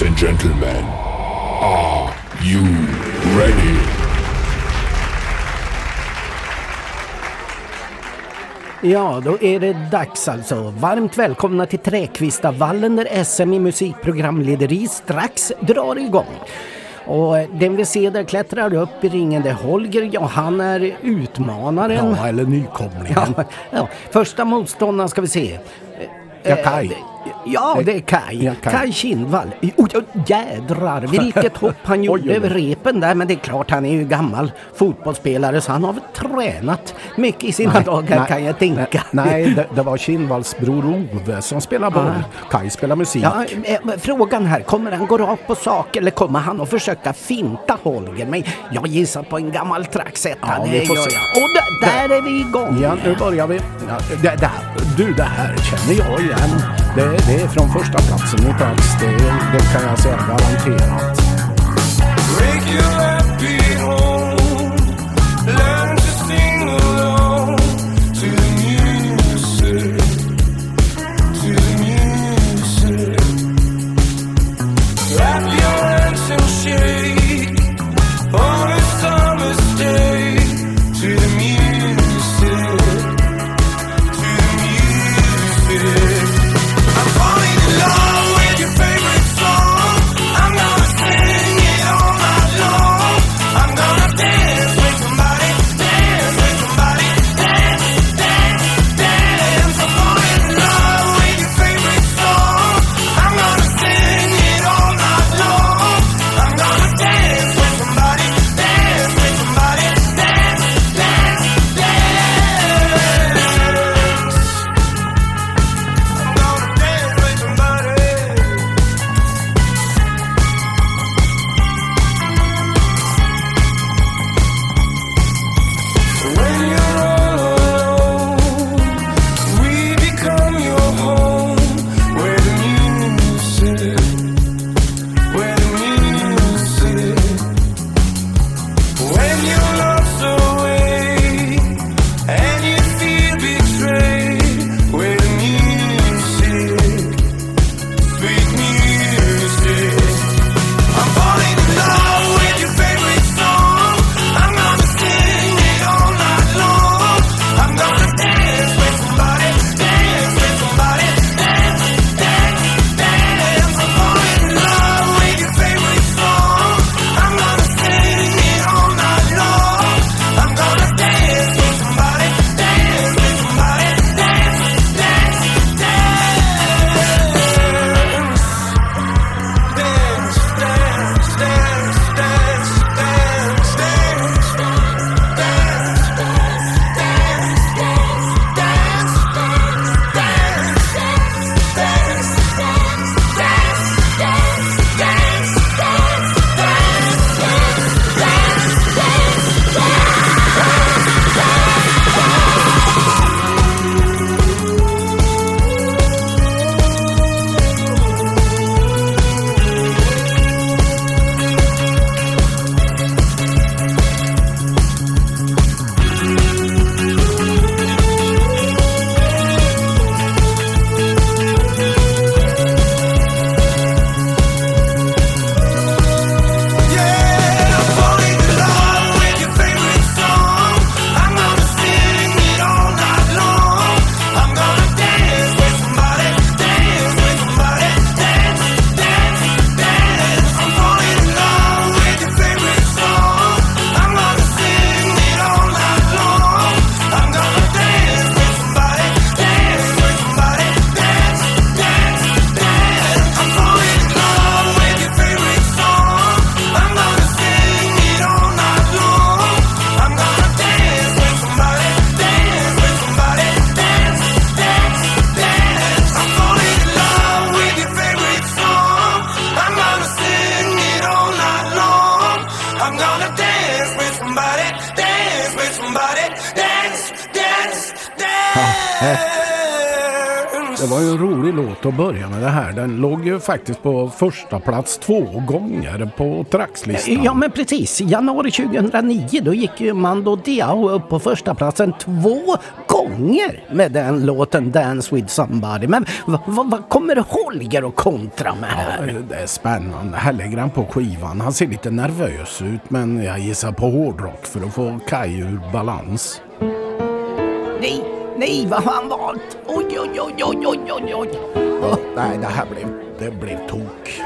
Ladies and gentlemen, are you ready? Ja, då är det dags alltså. Varmt välkomna till Träkvistavallen där SM i musikprogramlederi strax drar igång. Och den vi ser där klättrar upp i ringen, det är Holger. Ja, han är utmanaren. Ja, eller nykomlingen. Ja, ja. Första motståndaren ska vi se. Ja, Kaj. Ja, det är Kaj. Ja, Kaj. Kaj Kindvall. Oh, ja, jädrar vilket hopp han gjorde över repen där. Men det är klart, han är ju gammal fotbollsspelare så han har väl tränat mycket i sina dagar kan jag tänka. Nej, det, det var Kindvalls bror Ove som spelar boll. Kaj spelar musik. Ja, eh, men frågan här, kommer han gå rakt på sak eller kommer han att försöka finta Holger? Men jag gissar på en gammal traxetta, Ja, det vi får gör se. jag. Och där, där är vi igång! Ja, nu börjar vi. Ja, det, här- du, det här känner jag igen. Det, det är från första platsen i Trax. Det, det kan jag säga garanterat. Faktiskt på första plats två gånger på Traxlistan. Ja men precis, januari 2009 då gick ju Mando Diao upp på första platsen två gånger. med den låten Dance with somebody. Men vad va, va kommer Holger att kontra med här? Det är spännande. Här lägger han på skivan. Han ser lite nervös ut men jag gissar på hårdrock för att få Kaj ur balans. Nej, nej, vad har han valt? Oj, oj, oj, oj, oj, oj, oj. Nej, det här blev, det blev. Tok.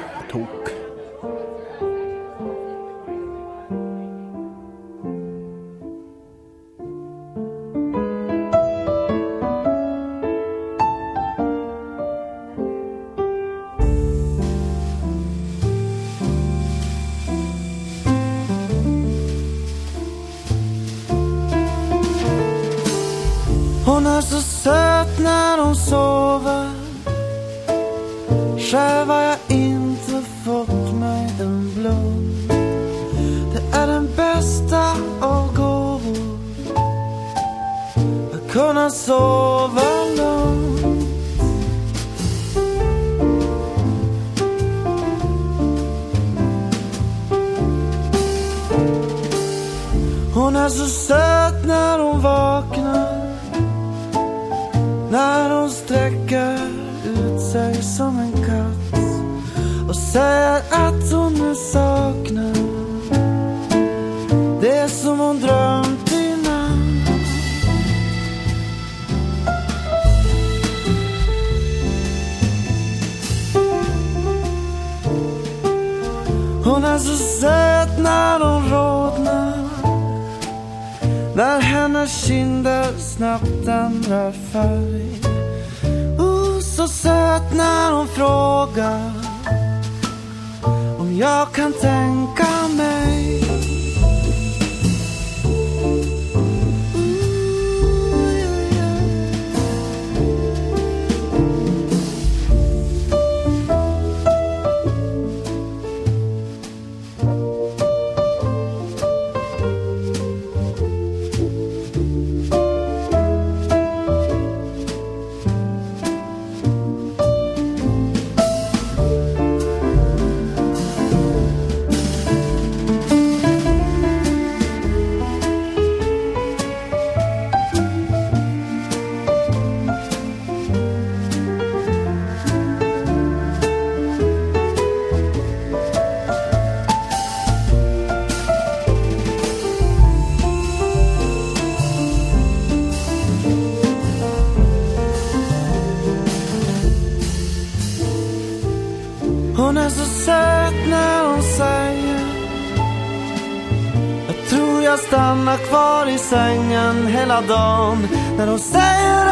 Dagen När hon säger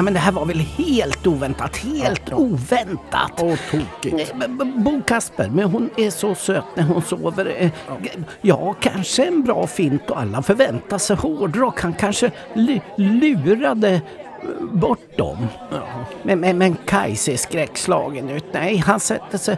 nej, men det här var väl helt oväntat. Helt oväntat. Och tokigt. Eh, Bo Kasper, men hon är så söt när hon sover. Eh, Ja, kanske en bra fint och alla förväntar sig hårdrock. Han kanske lu- lurade eh, bort dem. Men, men, men Kaj ser skräckslagen ut. Nej, han sätter sig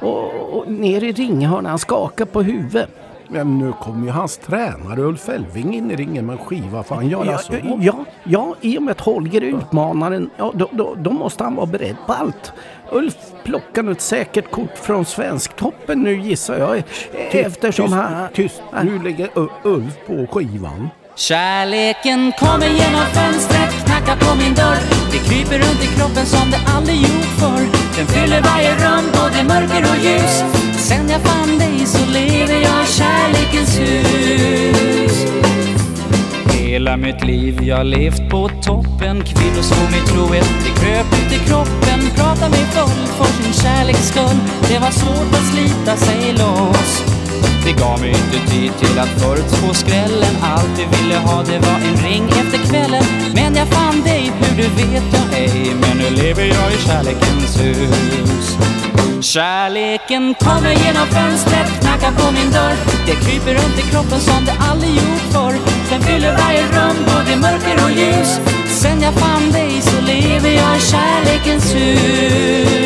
och, och ner i ringhörnan. Han skakar på huvudet. Men nu kommer ju hans tränare Ulf Elving in i ringen med en skiva. Får han göra Ja, så? ja, ja, i och med att Holger är utmanaren, ja, då, då, då måste han vara beredd på allt. Ulf plockar nu ett säkert kort från Svensktoppen nu gissar jag. Eftersom tyst, han... Tyst, nu lägger Ulf på skivan. Kärleken kommer genom fönstret, knackar på min dörr. Det kryper runt i kroppen som det aldrig gjort förr. Den fyller varje rum, både mörker och ljus. Sen jag fann dig så lever jag i kärlekens hus. Hela mitt liv jag levt på toppen. Kvinnor såg mig troet, det kröp ut i kroppen. Prata mig full för sin kärleks skull. Det var svårt att slita sig loss. Det gav mig inte tid till att förutspå skrällen. Allt jag ville ha det var en ring efter kvällen. Men jag fann dig, hur du vet jag ej. Men nu lever jag i kärlekens hus. Kärleken kommer genom fönstret, knackar på min dörr. Det kryper runt i kroppen som det aldrig gjort förr. Den fyller varje rum, både mörker och ljus. Sen jag fann dig så lever jag i kärlekens hus.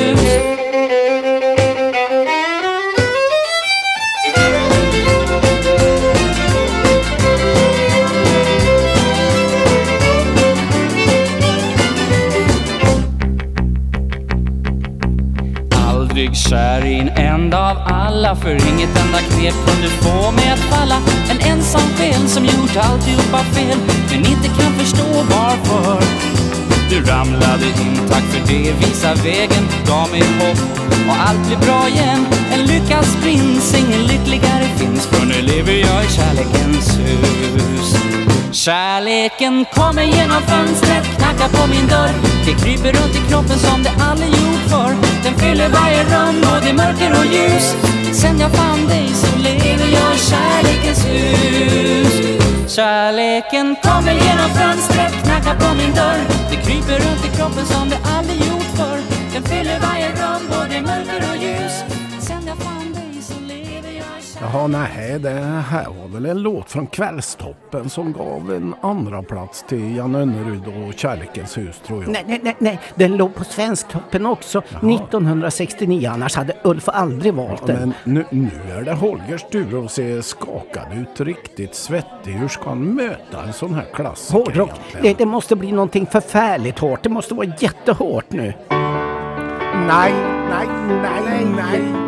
Aldrig kär i en enda av alla För inget enda knep kunde få mig att falla. En ensam själ som gjort alltihopa fel Men inte kan förstå varför. Du ramlade in, tack för det, visa vägen, gav mig hopp och allt blir bra igen. En lyckas prins, ingen lyckligare finns För nu lever jag i kärlekens hus. Kärleken kommer genom fönstret, knackar på min dörr. Det kryper runt i kroppen som det aldrig gjort förr. Den fyller varje rum, både mörker och ljus. Sen jag fann dig så lever jag i kärlekens hus. Kärleken kommer genom fönstret, knackar på min dörr. Det kryper runt i kroppen som det aldrig gjort förr. Den fyller varje rum, både mörker och ljus. Jaha, nej, det här var väl en låt från Kvällstoppen som gav en andra plats till Jan Önnerud och Kärlekens hus tror jag. Nej, nej, nej, nej, den låg på Svensktoppen också 1969, annars hade Ulf aldrig valt Ja, den. men nu, nu är det Holgers tur att se skakad ut, riktigt svettig. Hur ska han möta en sån här klassiker Hårdrock, det, det måste bli någonting förfärligt hårt. Det måste vara jättehårt nu. Nej, nej, nej. Nej, nej,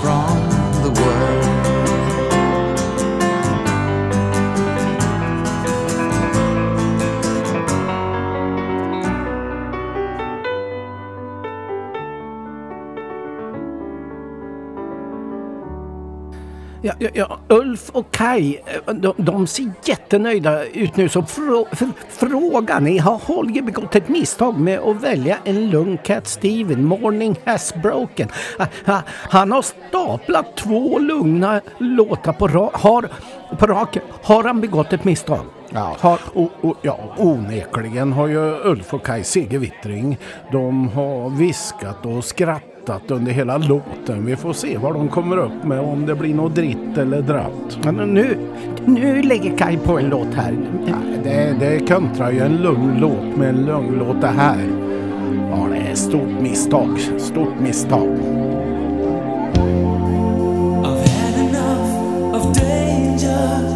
from the world. Ja, ja, ja, Ulf och Kai, eh, de, de ser jättenöjda ut nu så frå, fr, frågan är, har Holger begått ett misstag med att välja en lugn Cat Steven, Morning Has Broken? Ha, ha, han har staplat två lugna låtar på, ra, har, på raken. Har han begått ett misstag? Ja, Har, o, o, ja, onekligen har ju Ulf och Kaj segervittring. De har viskat och skrattat under hela låten. Vi får se vad de kommer upp med, om det blir något dritt eller dratt. Ja, nu, nu lägger Kai på en låt här. Det, det kontrar ju en lugn låt med en lugn låt det här. Ja, det är stort misstag. Stort misstag. I've had enough of danger.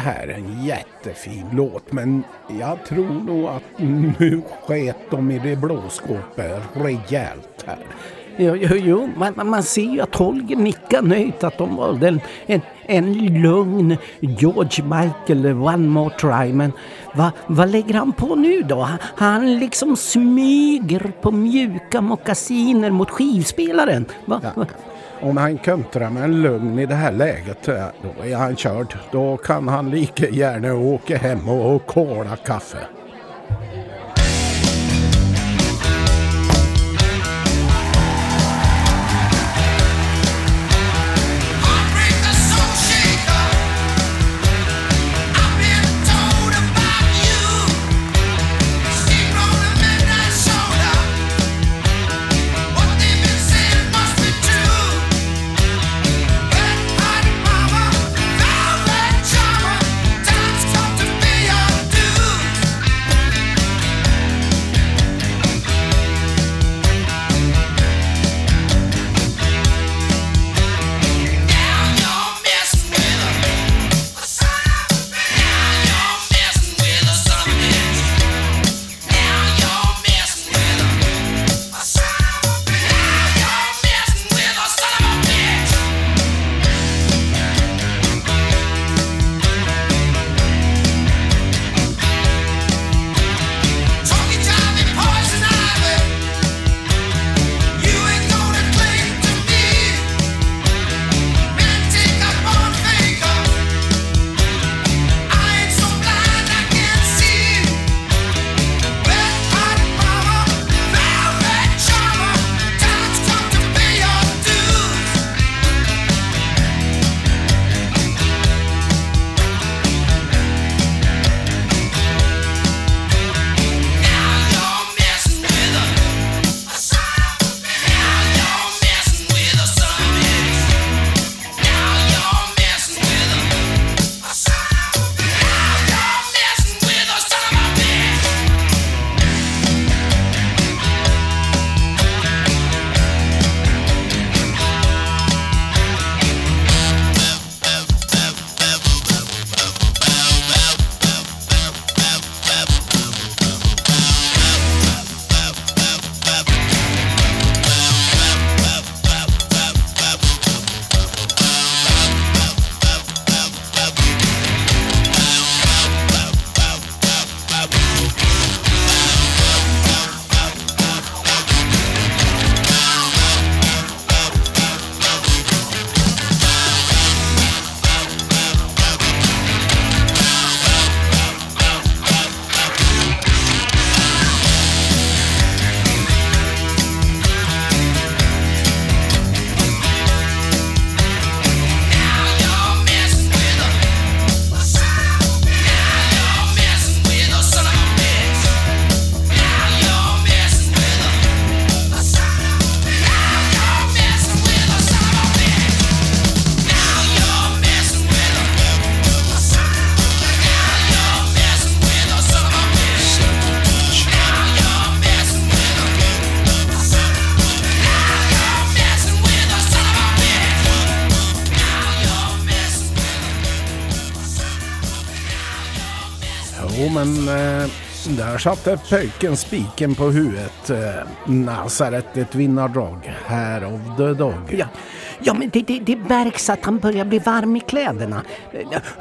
Är det här en jättefin låt men jag tror nog att nu sket de i det blå skåpet rejält här. Jo, jo, jo. Man, man- ser ju att Holger nickar nöjt att de valde en, en, en lugn George Michael One More Try. Men va, vad lägger han på nu då? Han, han liksom smyger på mjuka mockasiner mot skivspelaren. Va, va? Om han kontrar med en lugn i det här läget, eh, då är han körd. Då kan han lika gärna åka hem och kola kaffe. Satte pöjken spiken på huvudet. Eh, Nasaret ett vinnardrag. Här of the dog. Ja, ja men det, det, det märks att han börjar bli varm i kläderna.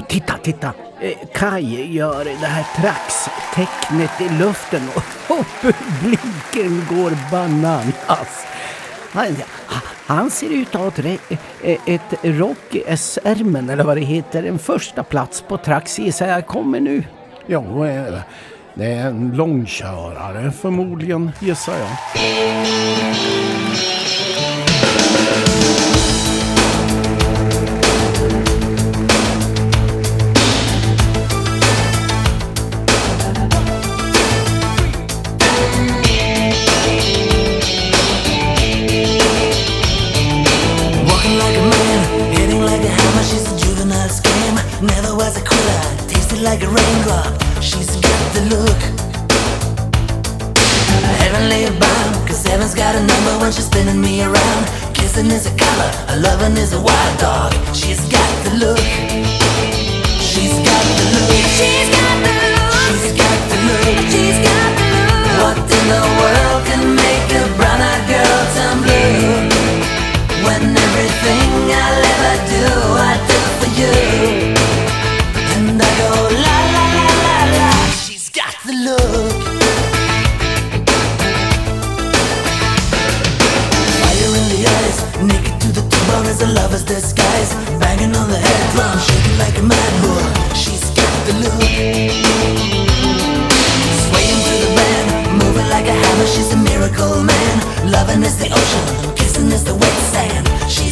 Titta, titta! Eh, Kai gör det här traxtecknet i luften och, publiken går bananas. Han, han ser ut att ha ett, eh, ett rock S-ärmen eller vad det heter. En första plats på Trax gissar jag kommer nu. Ja, det är en långkörare förmodligen, gissar jag. Lovin' is a color, a loving is a wild dog. She's got the look. She's got the look. She's got a lover's disguise. Banging on the head drum, shaking like a mad bull. She's got the look. Swaying through the band, moving like a hammer. She's a miracle man. Loving is the ocean, kissing is the wet sand. She's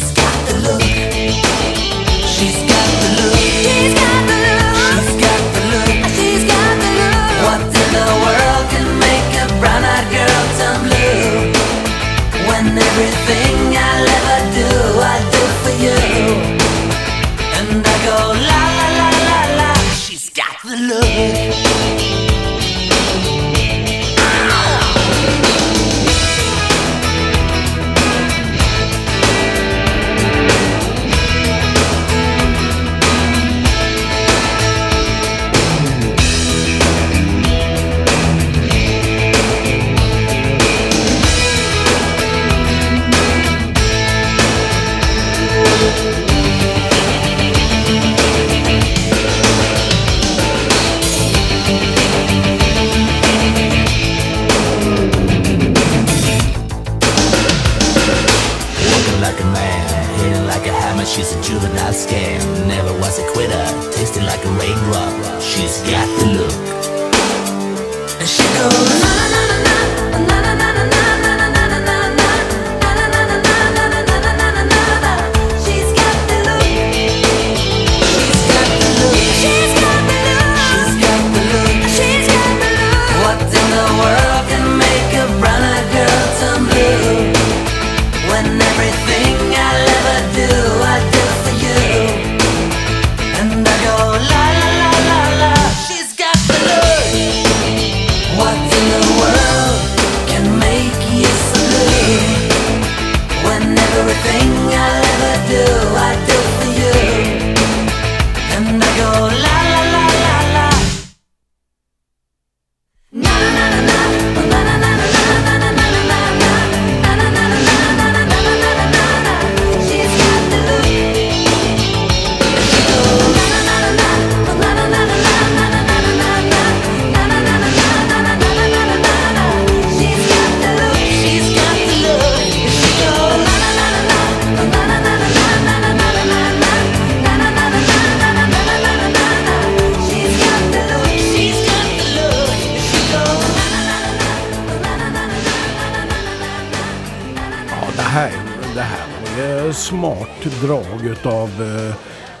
everything I'll ever do, I do.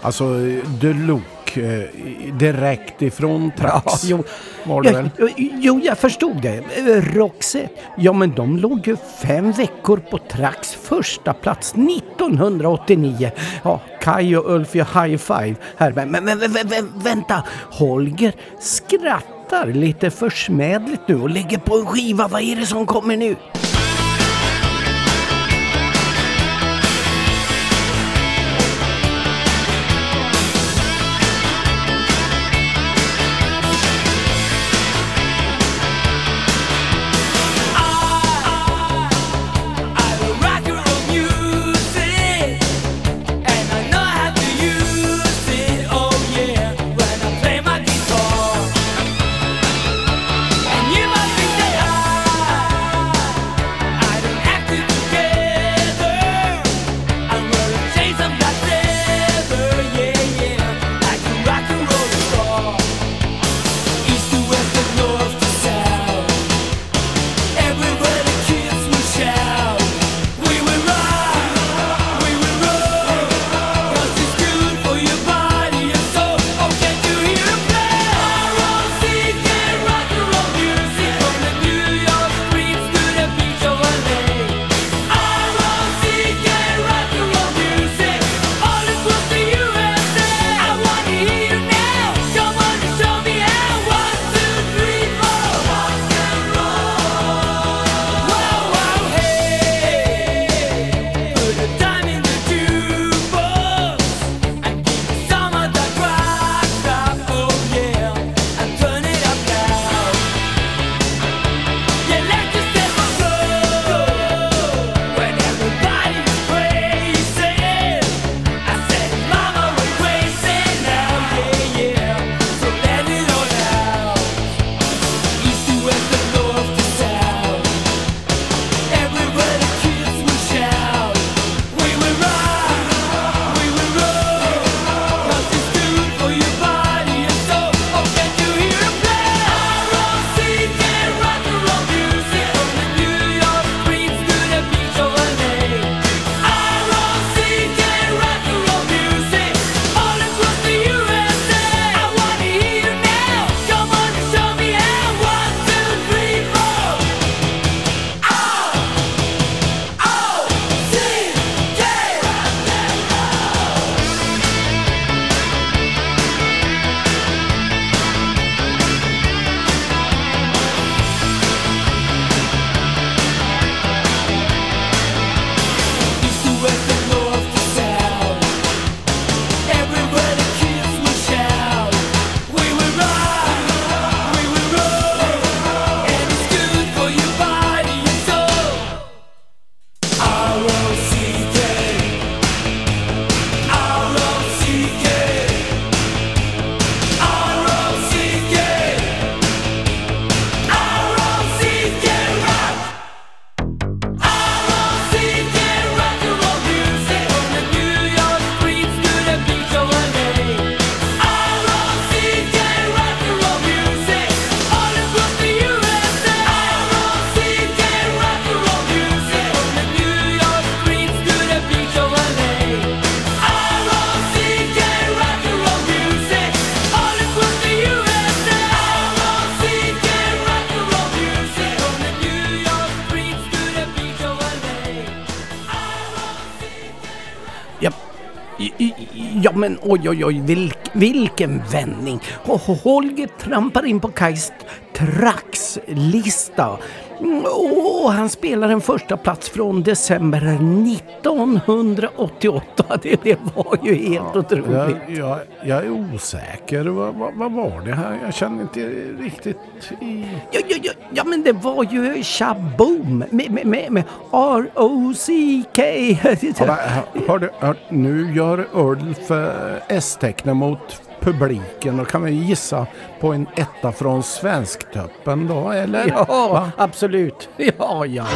Alltså The Look eh, direkt ifrån Trax ja, var det väl? Jo, jo, jag förstod det. Roxette, ja men de låg ju fem veckor på Trax första plats 1989. Ja, Kai och Ulf gör high five här. Men, men, men, men vänta, Holger skrattar lite försmädligt nu och lägger på en skiva. Vad är det som kommer nu? Oj oj oj vilk, vilken vändning! Holger trampar in på Kajs Trax-lista. Och han spelar en första plats från december 1988. Det, det var ju helt otroligt. Jag, jag, jag är osäker. Vad, vad, vad var det här? Jag känner inte riktigt i... Ja, ja, ja, ja men det var ju Shaboom med, med, med, med R-O-C-K. Ja, hör hör, nu gör Ulf eh, S-tecknen mot publiken. Då kan vi gissa på en etta från Svensktoppen då, eller? Ja, Va? absolut. Ja, ja.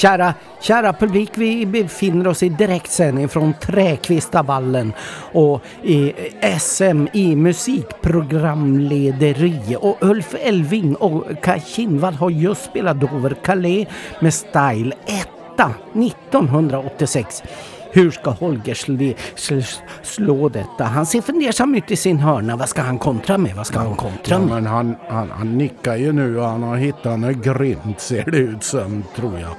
Kära, kära publik, vi befinner oss i direktsändning från Träkvistavallen och i SM i musikprogramlederi. Och Ulf Elving och Kaj Kinnvall har just spelat Dover Calais med Style 1 1986. Hur ska Holger sl sl slå detta? Han ser fundersam ut i sin hörna. Vad ska han kontra med? Vad ska han kontra Ja, med? men han, han, han nickar ju nu och han har hittat något grymt ser det ut som, tror jag.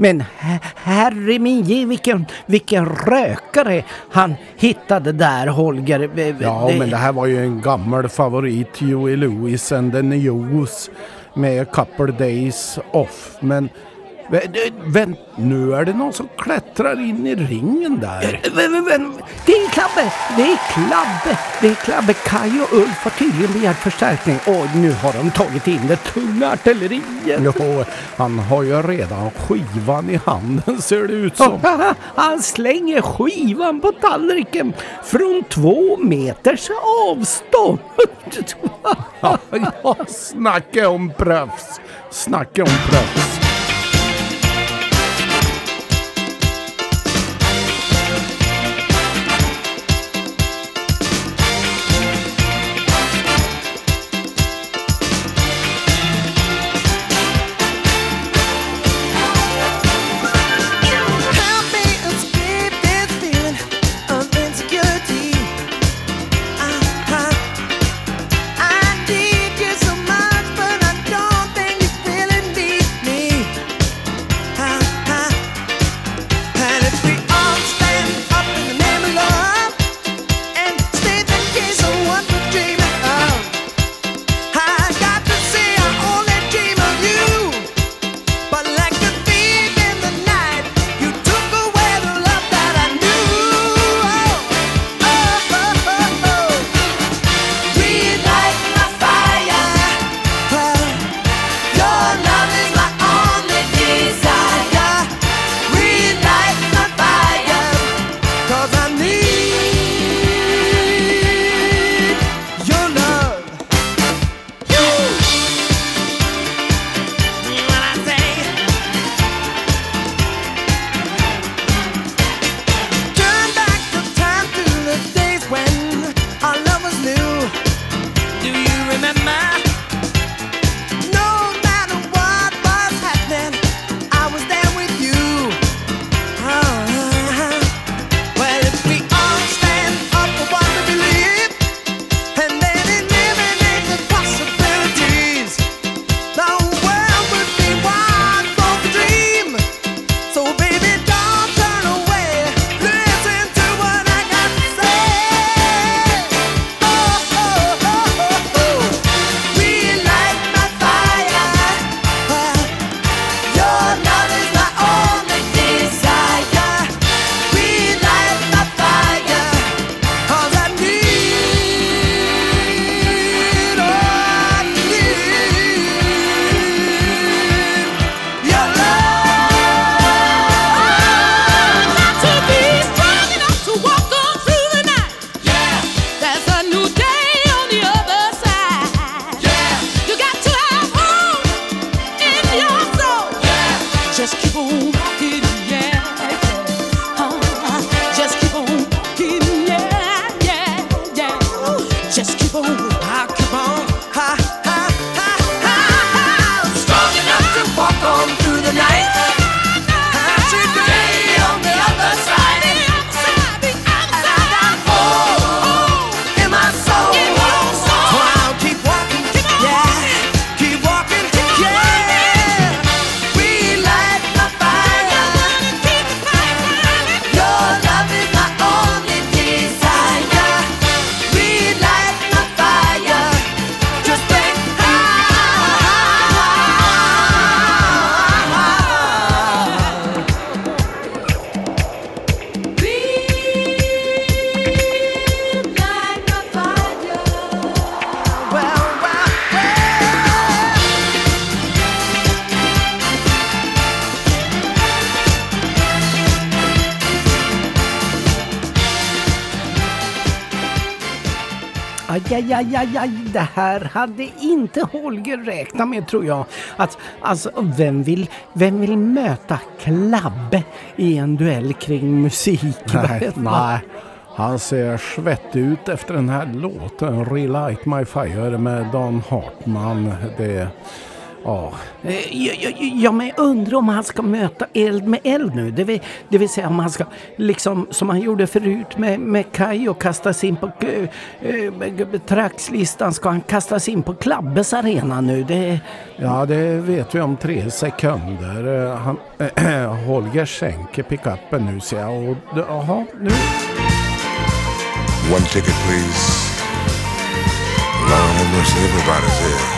Men he- herre min ge, vilken, vilken rökare han hittade där Holger. Ja, men det här var ju en gammal favorit, Huey Lewis and the News med Couple Days Off. Men vänt, nu är det någon som klättrar in i ringen där. Men, det är Klabbe! Det är Klabbe! Det är Klabbe. Kaj och Ulf har tydligen begärt förstärkning och nu har de tagit in det tunga artilleriet. Jo, han har ju redan skivan i handen ser det ut som. Han slänger skivan på tallriken från två meters avstånd. Ja, snacka om proffs! Snacka om proffs! Aj, aj, aj, aj. Det här hade inte Holger räknat med tror jag. Att, alltså, vem vill, vem vill möta Klabbe i en duell kring musik? Nej, nej. Han ser svettig ut efter den här låten Relight My Fire med Dan Hartman. Det, ja, Eh, Ja, ja, ja, men jag undrar om han ska möta eld med eld nu. Det vill, det vill säga om han ska, liksom som han gjorde förut med, med Kai och kasta sig in på eh, trackslistan. Ska han kasta sig in på Klabbes arena nu? Det, ja, det vet vi om tre sekunder. Han, Holger sänker pickuppen nu ser jag. Och, jaha, nu. One ticket, please. Have mercy, everybody's here.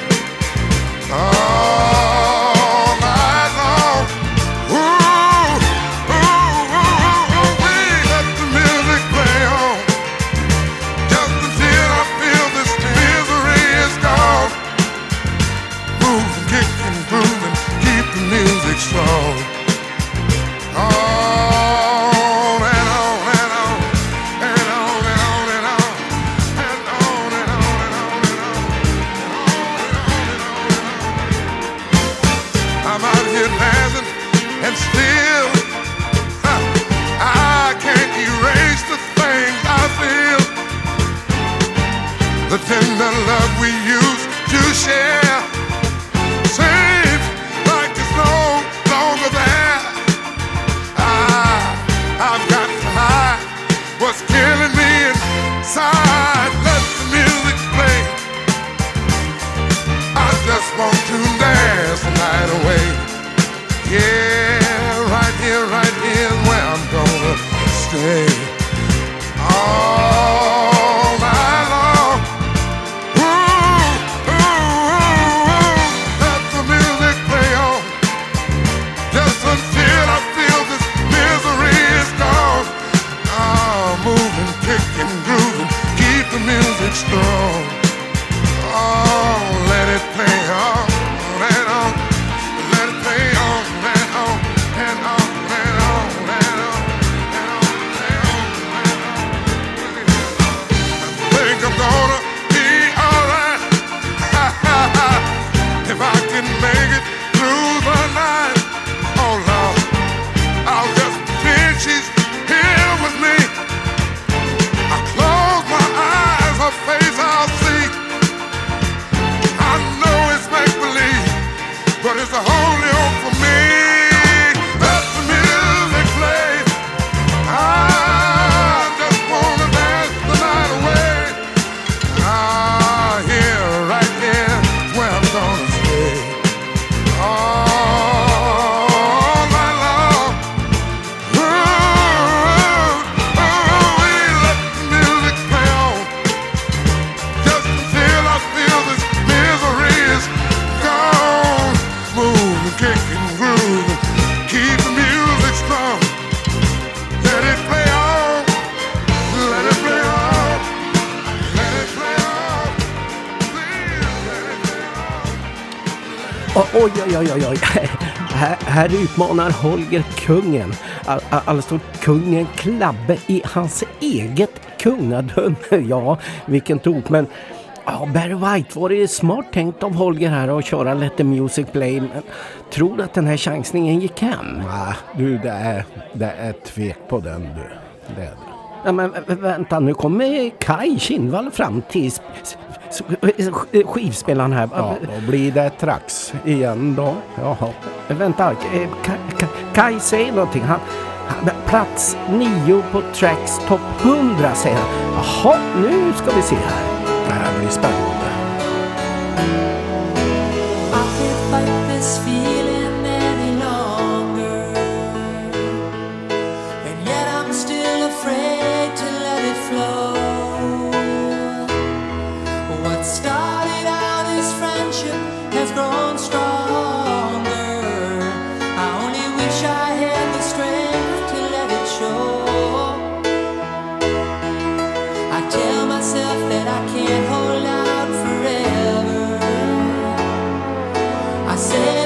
Här, utmanar Holger kungen. Alltså kungen Klabbe i hans eget kungadöme. Ja, vilken tok. Men ja, Barry White, var det smart tänkt av Holger här att köra Let the Music Play? Men tror du att den här chansningen gick hem? Nej, du det är, det är tvek på den du. Det är det. Ja, men vä- vänta, nu kommer Kai Kindvall fram till skivspelaren här. Ja, då blir det trax igen då. Jaha. Vänta, eh, Ka- Ka- Kai säger någonting. Han, han, plats nio på Tracks topp 100 säger han. Jaha, nu ska vi se här. Det här blir spännande. say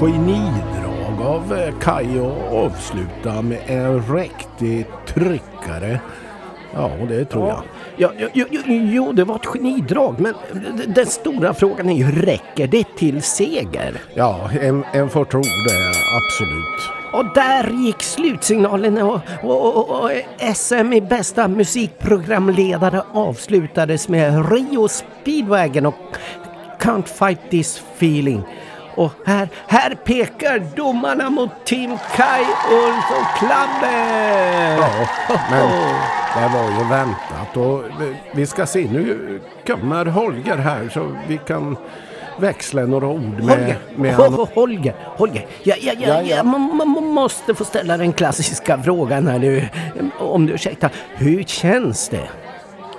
genidrag av eh, Kaj att avsluta med en riktig tryckare. Ja, det tror jag. Ja, jo, jo, jo, det var ett genidrag, men den stora frågan är ju, räcker det till seger? Ja, en, en får tro det, absolut. Och där gick slutsignalen och, och, och, och SM i bästa musikprogramledare avslutades med Rio Speedwagon och Can't Fight This Feeling. Och här, här pekar domarna mot Team Kai, Ulf och Klabbe! Ja, men det var ju väntat och vi- ska se nu kommer Holger här så vi kan växla några ord med, Holger, med Ho- Holger, Holger. Ja, ja, ja, Ja, ja. man, man måste få ställa den klassiska frågan här nu. Om du ursäktar. Hur känns det?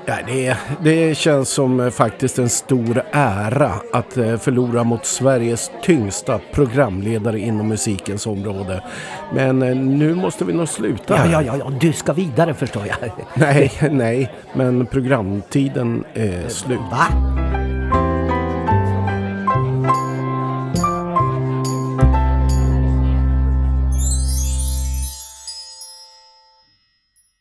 Ja, det, det känns som eh, faktiskt en stor ära att eh, förlora mot Sveriges tyngsta programledare inom musikens område. Men eh, nu måste vi nog sluta. Ja, ja, ja, ja, du ska vidare förstår jag. Nej, nej, men programtiden är slut. Va?